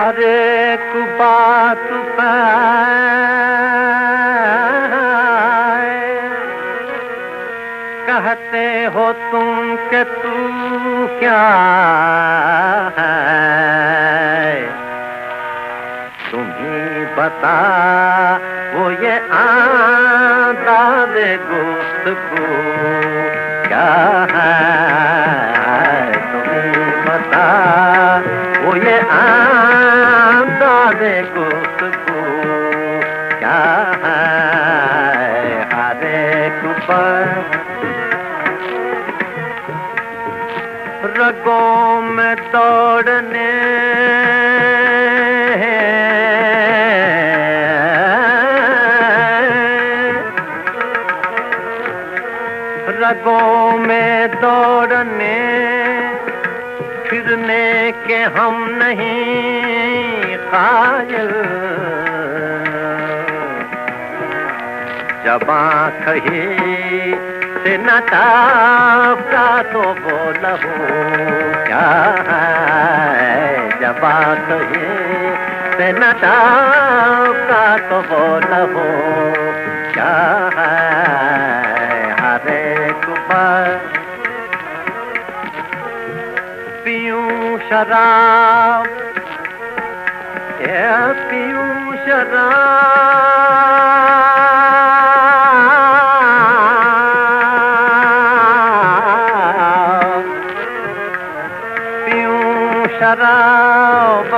हर एक कहते हो तुम के तू क्या है? तुम्ही बता वो ये आदाद गुफ्तगू क्या है? एक रगों में दौड़ने रगों में दौड़ने फिरने के हम नहीं कायल। जबा कही से नटापता तो बोलहू क्या जबा कही से नटापता तो बोलहू क्या है? हरे कुबर पीऊं शराब ये पीऊं शराब? पीऊं शराब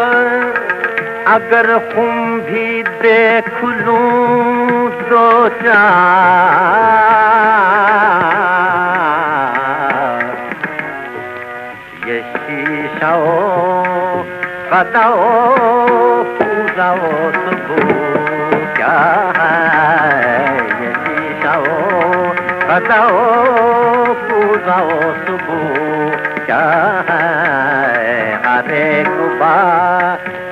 अगर खून भी देख लूँ दो चार ये कदाओ पूजाओ सुबह क्या है? ये कदाओ पूजाओ सुबह क्या है?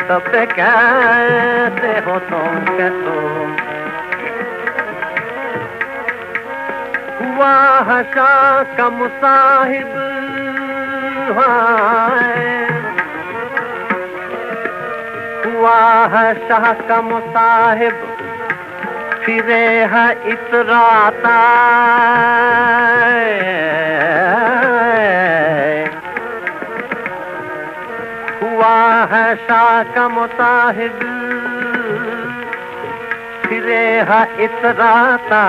तब कैसे हो तुम के तुम? हुआ हशा का मुसाहिब हुआ है शाह का मुसाहिब फिरे है इतराता शाह का मुताहिद। फिरे हा इतराता।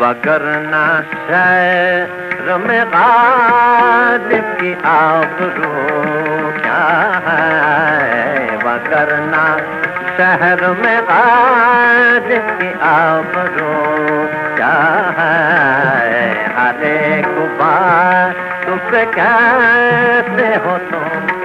वगरना शहर में गालिब की आबरू क्या है? वगरना शहर में आज की रो क्या है? हरे कुबार तुम कैसे हो तुम।